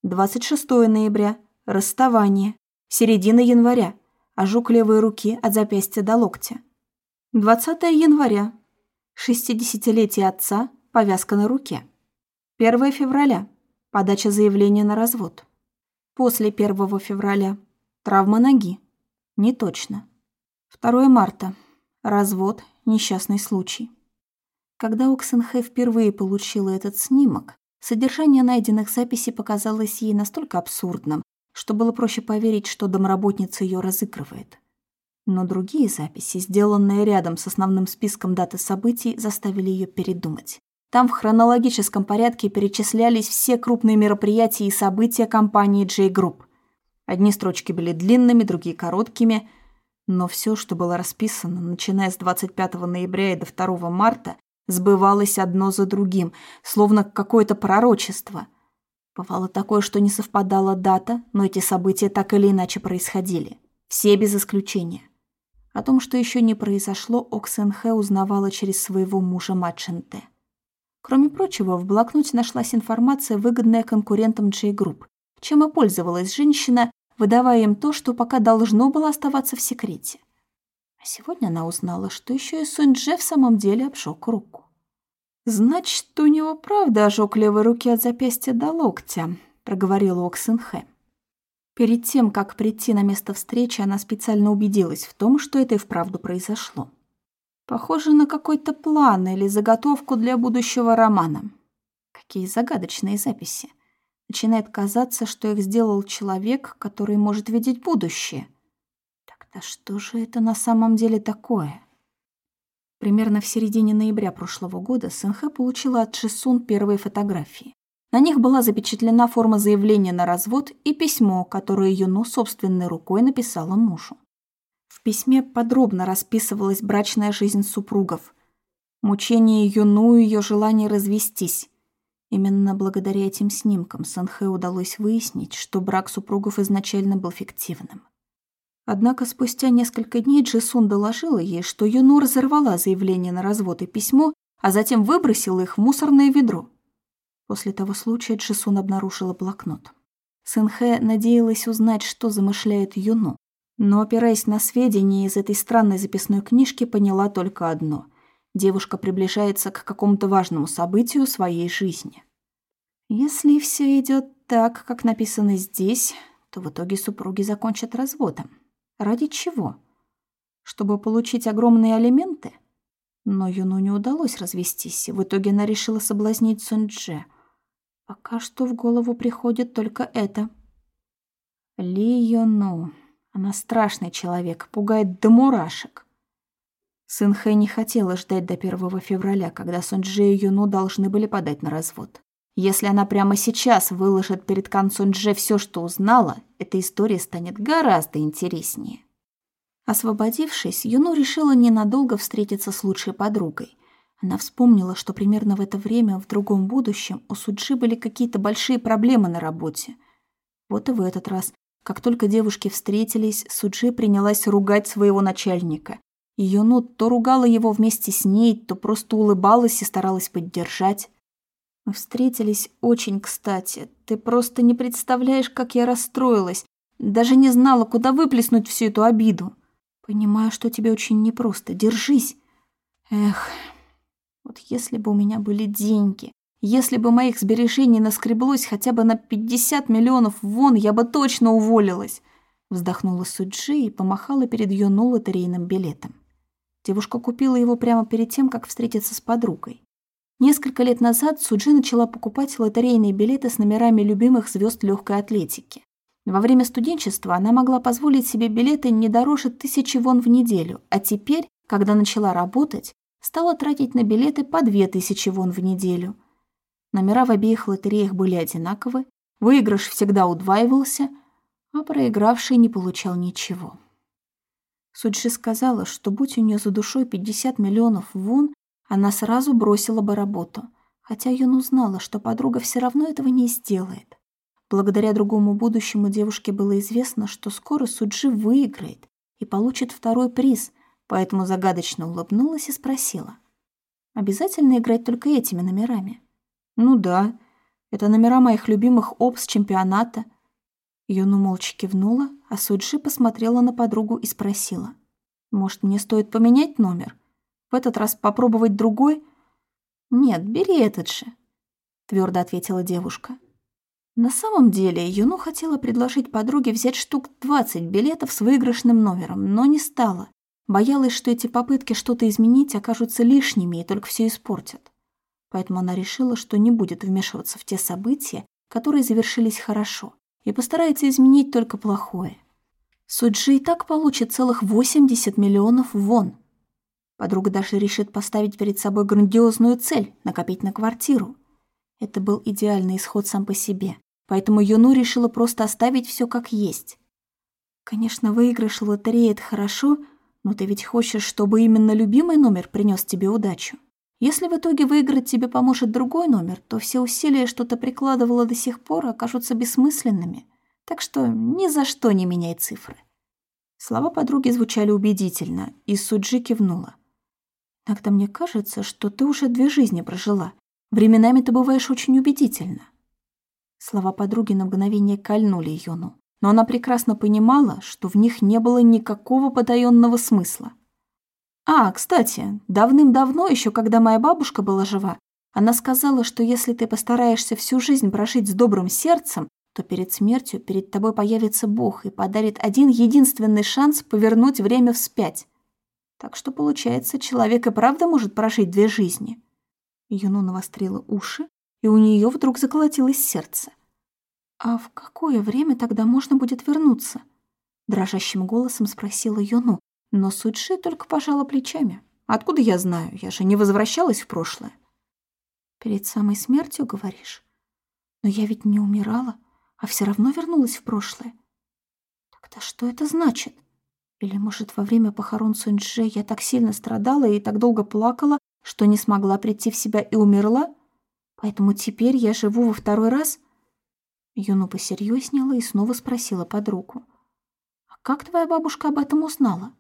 26 ноября. Расставание. Середина января. Ожог левой руки от запястья до локтя. 20 января. Шестидесятилетие отца, повязка на руке. 1 февраля. Подача заявления на развод. После 1 февраля. Травма ноги. Не точно. 2 марта. Развод, несчастный случай. Когда Оксенхэ впервые получила этот снимок, содержание найденных записей показалось ей настолько абсурдным, что было проще поверить, что домработница ее разыгрывает. Но другие записи, сделанные рядом с основным списком даты событий, заставили ее передумать. Там в хронологическом порядке перечислялись все крупные мероприятия и события компании J-Group. Одни строчки были длинными, другие короткими, но все, что было расписано, начиная с 25 ноября и до 2 марта, сбывалось одно за другим, словно какое-то пророчество. Бывало такое, что не совпадала дата, но эти события так или иначе происходили. Все без исключения. О том, что еще не произошло, Оксенхэ узнавала через своего мужа Маченте. Кроме прочего, в блокноте нашлась информация, выгодная конкурентам J-Group, чем и пользовалась женщина, выдавая им то, что пока должно было оставаться в секрете. А сегодня она узнала, что еще и Сунь-Дже в самом деле обжег руку. «Значит, у него правда ожог левой руки от запястья до локтя», — проговорила Оксенхэ. Перед тем, как прийти на место встречи, она специально убедилась в том, что это и вправду произошло. Похоже на какой-то план или заготовку для будущего романа. Какие загадочные записи. Начинает казаться, что их сделал человек, который может видеть будущее — да что же это на самом деле такое? Примерно в середине ноября прошлого года Сэнхэ получила от Шисун первые фотографии. На них была запечатлена форма заявления на развод и письмо, которое Юну собственной рукой написала мужу. В письме подробно расписывалась брачная жизнь супругов, мучение Юну и ее желание развестись. Именно благодаря этим снимкам Сэнхэ удалось выяснить, что брак супругов изначально был фиктивным. Однако спустя несколько дней Джисун доложила ей, что Юну разорвала заявление на развод и письмо, а затем выбросила их в мусорное ведро. После того случая Джисун обнаружила блокнот. Сэнхэ надеялась узнать, что замышляет Юну, но, опираясь на сведения из этой странной записной книжки, поняла только одно – девушка приближается к какому-то важному событию своей жизни. Если все идет так, как написано здесь, то в итоге супруги закончат разводом. Ради чего? Чтобы получить огромные алименты? Но Юну не удалось развестись, и в итоге она решила соблазнить Сунь-Дже. Пока что в голову приходит только это. Ли Юну. Она страшный человек, пугает до мурашек. Сын Хэ не хотела ждать до 1 февраля, когда Сунь-Дже и Юну должны были подать на развод. Если она прямо сейчас выложит перед концом Дже все, что узнала, эта история станет гораздо интереснее. Освободившись, Юну решила ненадолго встретиться с лучшей подругой. Она вспомнила, что примерно в это время в другом будущем у Суджи были какие-то большие проблемы на работе. Вот и в этот раз, как только девушки встретились, Суджи принялась ругать своего начальника. Юну то ругала его вместе с ней, то просто улыбалась и старалась поддержать. Мы встретились очень кстати. Ты просто не представляешь, как я расстроилась. Даже не знала, куда выплеснуть всю эту обиду. Понимаю, что тебе очень непросто. Держись. Эх, вот если бы у меня были деньги, если бы моих сбережений наскреблось хотя бы на 50 миллионов вон, я бы точно уволилась. Вздохнула Суджи и помахала перед Йону лотерейным билетом. Девушка купила его прямо перед тем, как встретиться с подругой. Несколько лет назад Суджи начала покупать лотерейные билеты с номерами любимых звезд легкой атлетики. Во время студенчества она могла позволить себе билеты не дороже тысячи вон в неделю, а теперь, когда начала работать, стала тратить на билеты по две тысячи вон в неделю. Номера в обеих лотереях были одинаковы, выигрыш всегда удваивался, а проигравший не получал ничего. Суджи сказала, что будь у нее за душой 50 миллионов вон, она сразу бросила бы работу, хотя Юн узнала, что подруга все равно этого не сделает. Благодаря другому будущему девушке было известно, что скоро Суджи выиграет и получит второй приз, поэтому загадочно улыбнулась и спросила. «Обязательно играть только этими номерами?» «Ну да, это номера моих любимых опс чемпионата». Юну молча кивнула, а Суджи посмотрела на подругу и спросила. Может, мне стоит поменять номер? В этот раз попробовать другой? Нет, бери этот же, твердо ответила девушка. На самом деле, Юну хотела предложить подруге взять штук 20 билетов с выигрышным номером, но не стала. Боялась, что эти попытки что-то изменить окажутся лишними и только все испортят. Поэтому она решила, что не будет вмешиваться в те события, которые завершились хорошо, и постарается изменить только плохое. Суджи и так получит целых 80 миллионов вон. Подруга даже решит поставить перед собой грандиозную цель – накопить на квартиру. Это был идеальный исход сам по себе. Поэтому Юну решила просто оставить все как есть. Конечно, выигрыш в лотерее – это хорошо, но ты ведь хочешь, чтобы именно любимый номер принес тебе удачу. Если в итоге выиграть тебе поможет другой номер, то все усилия, что ты прикладывала до сих пор, окажутся бессмысленными. Так что ни за что не меняй цифры. Слова подруги звучали убедительно, и Суджи кивнула. «Иногда мне кажется, что ты уже две жизни прожила. Временами ты бываешь очень убедительна». Слова подруги на мгновение кольнули Йону, но она прекрасно понимала, что в них не было никакого потаённого смысла. «А, кстати, давным-давно, еще когда моя бабушка была жива, она сказала, что если ты постараешься всю жизнь прожить с добрым сердцем, то перед смертью перед тобой появится Бог и подарит один единственный шанс повернуть время вспять. Так что, получается, человек и правда может прожить две жизни». Юну навострила уши и у нее вдруг заколотилось сердце. «А в какое время тогда можно будет вернуться?» Дрожащим голосом спросила Юну, но Суджи только пожала плечами. «Откуда я знаю? Я же не возвращалась в прошлое». «Перед самой смертью, говоришь? Но я ведь не умирала, а все равно вернулась в прошлое. Тогда что это значит? Или, может, во время похорон Суньчжэ я так сильно страдала и так долго плакала, что не смогла прийти в себя и умерла?» Поэтому теперь я живу во второй раз?» Юну посерьезнела и снова спросила подругу. «А как твоя бабушка об этом узнала?»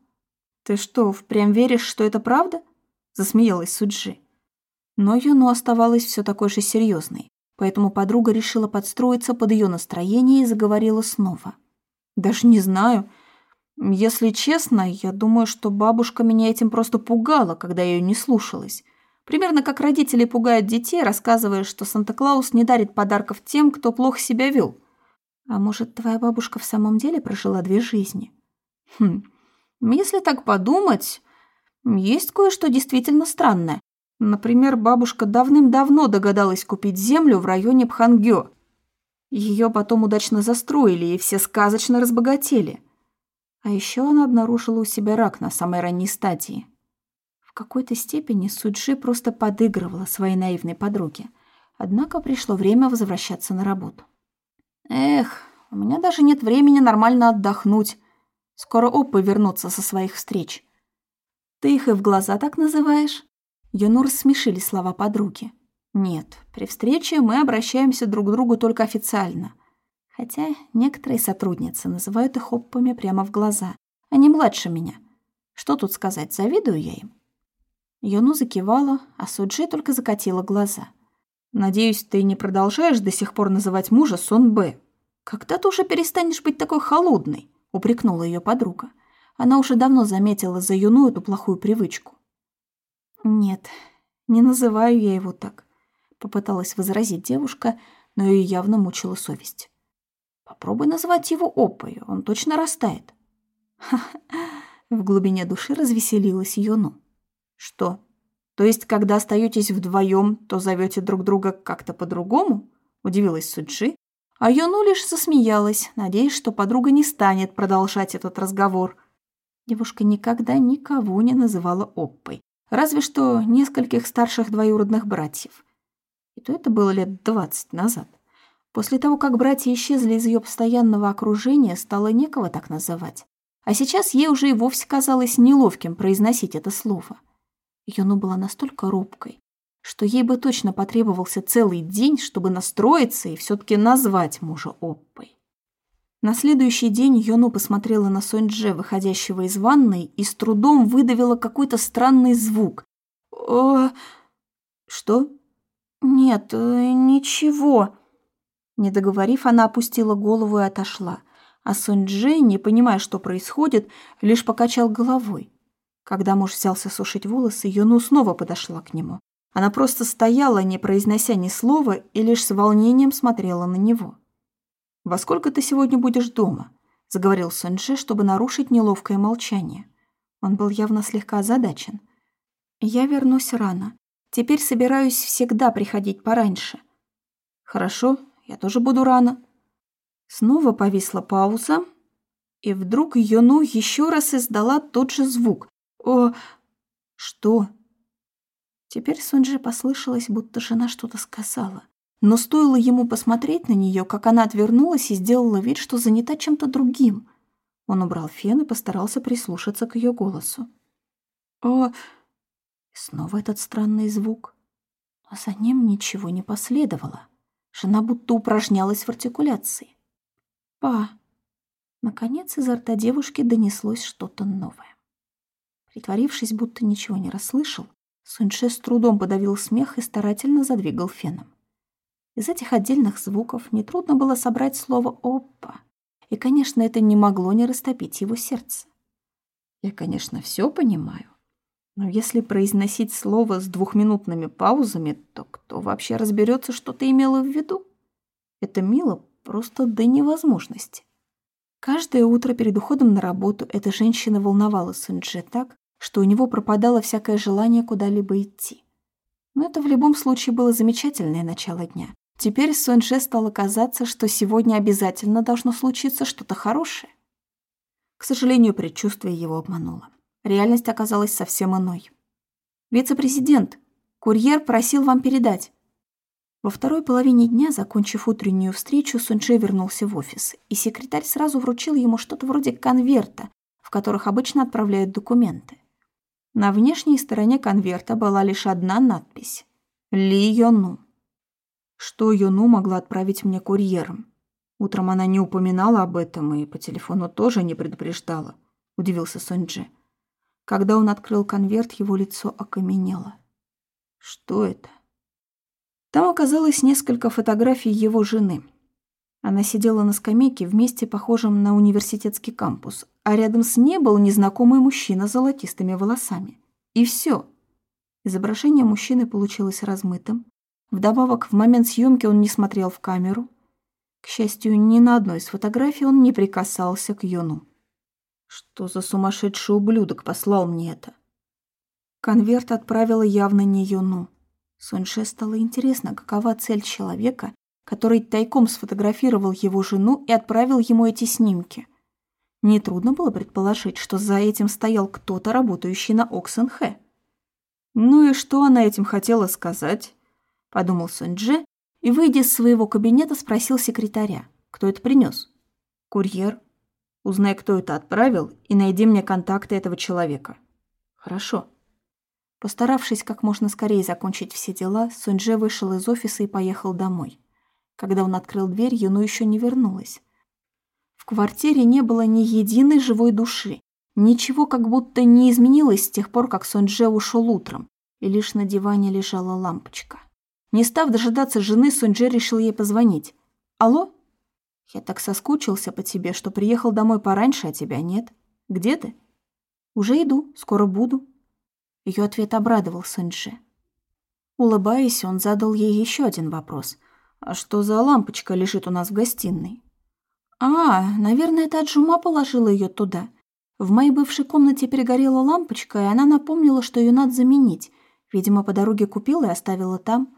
«Ты что, впрямь веришь, что это правда?» Засмеялась Суджи. Но Юну оставалась все такой же серьезной, поэтому подруга решила подстроиться под ее настроение и заговорила снова. «Даже не знаю. Если честно, я думаю, что бабушка меня этим просто пугала, когда я ее не слушалась. Примерно как родители пугают детей, рассказывая, что Санта-Клаус не дарит подарков тем, кто плохо себя вел. А может, твоя бабушка в самом деле прожила две жизни? Хм, если так подумать, есть кое-что действительно странное. Например, бабушка давным-давно догадалась купить землю в районе Пхангё. Ее потом удачно застроили, и все сказочно разбогатели. А еще она обнаружила у себя рак на самой ранней стадии какой-то степени Суджи просто подыгрывала своей наивной подруге. Однако пришло время возвращаться на работу. «Эх, у меня даже нет времени нормально отдохнуть. Скоро опы вернутся со своих встреч». «Ты их и в глаза так называешь?» Юнур смешили слова подруги. «Нет, при встрече мы обращаемся друг к другу только официально. Хотя некоторые сотрудницы называют их оппами прямо в глаза. Они младше меня. Что тут сказать, завидую я им?» Юну закивала, а Суджи только закатила глаза. «Надеюсь, ты не продолжаешь до сих пор называть мужа Сон Б. Когда ты уже перестанешь быть такой холодной?» — упрекнула ее подруга. Она уже давно заметила за Юну эту плохую привычку. «Нет, не называю я его так», — попыталась возразить девушка, но ее явно мучила совесть. «Попробуй назвать его Опой, он точно растает». *laughs* В глубине души развеселилась Юну. Что? То есть, когда остаетесь вдвоем, то зовете друг друга как-то по-другому? Удивилась Суджи, а Йону лишь засмеялась, надеясь, что подруга не станет продолжать этот разговор. Девушка никогда никого не называла Оппой, разве что нескольких старших двоюродных братьев. И то это было лет двадцать назад. После того, как братья исчезли из ее постоянного окружения, стало некого так называть. А сейчас ей уже и вовсе казалось неловким произносить это слово. Юну была настолько робкой, что ей бы точно потребовался целый день, чтобы настроиться и все-таки назвать мужа Оппой. На следующий день Юну посмотрела на Соньдже, выходящего из ванной, и с трудом выдавила какой-то странный звук. «О... что?» «Нет, э, ничего». Не договорив, она опустила голову и отошла, а Соньдже, не понимая, что происходит, лишь покачал головой. Когда муж взялся сушить волосы, Юну снова подошла к нему. Она просто стояла, не произнося ни слова, и лишь с волнением смотрела на него. «Во сколько ты сегодня будешь дома?» – заговорил Сунджи, чтобы нарушить неловкое молчание. Он был явно слегка озадачен. «Я вернусь рано. Теперь собираюсь всегда приходить пораньше». «Хорошо, я тоже буду рано». Снова повисла пауза, и вдруг Йону еще раз издала тот же звук. «О, что?» Теперь Сунджи послышалось, будто жена что-то сказала. Но стоило ему посмотреть на нее, как она отвернулась и сделала вид, что занята чем-то другим. Он убрал фен и постарался прислушаться к ее голосу. «О!» снова этот странный звук. Но за ним ничего не последовало. Жена будто упражнялась в артикуляции. «Па!» Наконец изо рта девушки донеслось что-то новое. Притворившись, будто ничего не расслышал, Суньше с трудом подавил смех и старательно задвигал феном. Из этих отдельных звуков нетрудно было собрать слово «оппа», и, конечно, это не могло не растопить его сердце. Я, конечно, все понимаю, но если произносить слово с двухминутными паузами, то кто вообще разберется, что ты имела в виду? Это мило просто до невозможности. Каждое утро перед уходом на работу эта женщина волновала Сунджи так, что у него пропадало всякое желание куда-либо идти. Но это в любом случае было замечательное начало дня. Теперь Сунже стало казаться, что сегодня обязательно должно случиться что-то хорошее. К сожалению, предчувствие его обмануло. Реальность оказалась совсем иной. «Вице-президент, курьер просил вам передать». Во второй половине дня, закончив утреннюю встречу, Сунче вернулся в офис, и секретарь сразу вручил ему что-то вроде конверта, в которых обычно отправляют документы. На внешней стороне конверта была лишь одна надпись «Ли Йону». Что Йону могла отправить мне курьером? Утром она не упоминала об этом и по телефону тоже не предупреждала, удивился Сонджи. Когда он открыл конверт, его лицо окаменело. Что это? Там оказалось несколько фотографий его жены. Она сидела на скамейке в месте, похожем на университетский кампус, а рядом с ней был незнакомый мужчина с золотистыми волосами. И все. Изображение мужчины получилось размытым. Вдобавок, в момент съемки он не смотрел в камеру. К счастью, ни на одной из фотографий он не прикасался к Йону. Что за сумасшедший ублюдок послал мне это? Конверт отправила явно не Йону. Соньше стало интересно, какова цель человека, который тайком сфотографировал его жену и отправил ему эти снимки. Нетрудно было предположить, что за этим стоял кто-то, работающий на Оксенхэ. «Ну и что она этим хотела сказать?» – подумал Сунь-Дже и, выйдя из своего кабинета, спросил секретаря, кто это принес. «Курьер. Узнай, кто это отправил, и найди мне контакты этого человека». «Хорошо». Постаравшись как можно скорее закончить все дела, Сунь-Дже вышел из офиса и поехал домой. Когда он открыл дверь, Юну еще не вернулась. В квартире не было ни единой живой души. Ничего как будто не изменилось с тех пор, как Сонже ушел утром, и лишь на диване лежала лампочка. Не став дожидаться жены, Сонже решил ей позвонить. «Алло? Я так соскучился по тебе, что приехал домой пораньше, а тебя нет. Где ты?» «Уже иду, скоро буду». Ее ответ обрадовал Сонже. Улыбаясь, он задал ей еще один вопрос. «А что за лампочка лежит у нас в гостиной?» А, наверное, это Аджума положила ее туда. В моей бывшей комнате перегорела лампочка, и она напомнила, что ее надо заменить. Видимо, по дороге купила и оставила там.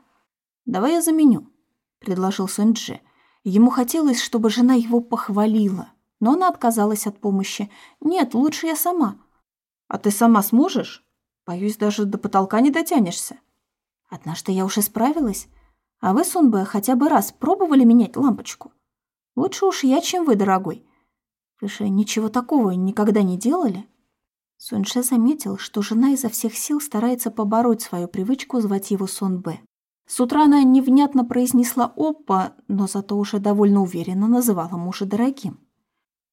«Давай я заменю», — предложил Сунджи. Ему хотелось, чтобы жена его похвалила, но она отказалась от помощи. «Нет, лучше я сама». «А ты сама сможешь?» «Боюсь, даже до потолка не дотянешься». «Однажды я уже справилась. А вы, Сунбэ, хотя бы раз пробовали менять лампочку?» Лучше уж я, чем вы, дорогой. Вы же ничего такого никогда не делали?» Суньше заметил, что жена изо всех сил старается побороть свою привычку звать его Сон Б. С утра она невнятно произнесла «опа», но зато уже довольно уверенно называла мужа дорогим.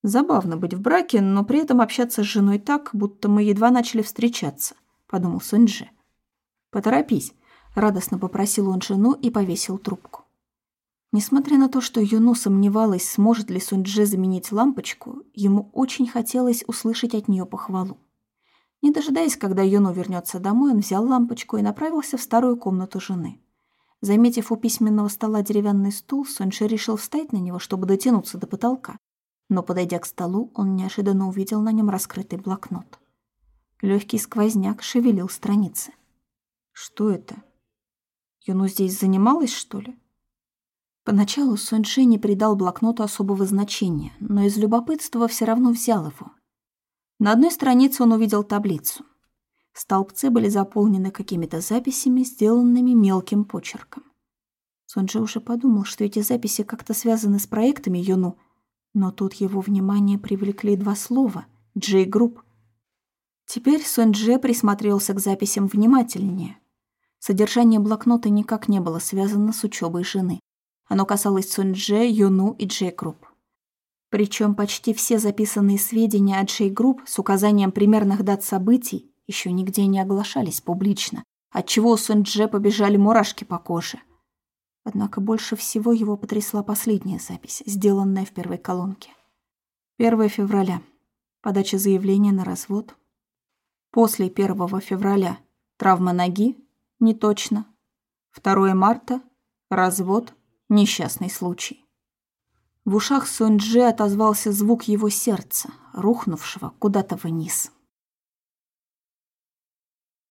«Забавно быть в браке, но при этом общаться с женой так, будто мы едва начали встречаться», — подумал Суньже. «Поторопись», — радостно попросил он жену и повесил трубку. Несмотря на то, что Юну сомневалась, сможет ли Сунджи заменить лампочку, ему очень хотелось услышать от нее похвалу. Не дожидаясь, когда Юну вернется домой, он взял лампочку и направился в старую комнату жены. Заметив у письменного стола деревянный стул, Соньши решил встать на него, чтобы дотянуться до потолка. Но, подойдя к столу, он неожиданно увидел на нем раскрытый блокнот. Легкий сквозняк шевелил страницы. Что это? Юну здесь занималась, что ли? Поначалу Соньши не придал блокноту особого значения, но из любопытства все равно взял его. На одной странице он увидел таблицу. Столбцы были заполнены какими-то записями, сделанными мелким почерком. Сонджи уже подумал, что эти записи как-то связаны с проектами Юну, но тут его внимание привлекли два слова «Джей Групп». Теперь Сонджи присмотрелся к записям внимательнее. Содержание блокнота никак не было связано с учебой жены. Оно касалось Сонджи, Юну и Джей Групп. Причем почти все записанные сведения от Джей Групп с указанием примерных дат событий еще нигде не оглашались публично, отчего у Сонджи побежали мурашки по коже. Однако больше всего его потрясла последняя запись, сделанная в первой колонке. 1 февраля. Подача заявления на развод. После 1 февраля. Травма ноги. Не точно. 2 марта. Развод. Несчастный случай. В ушах Сунь-Дже отозвался звук его сердца, рухнувшего куда-то вниз.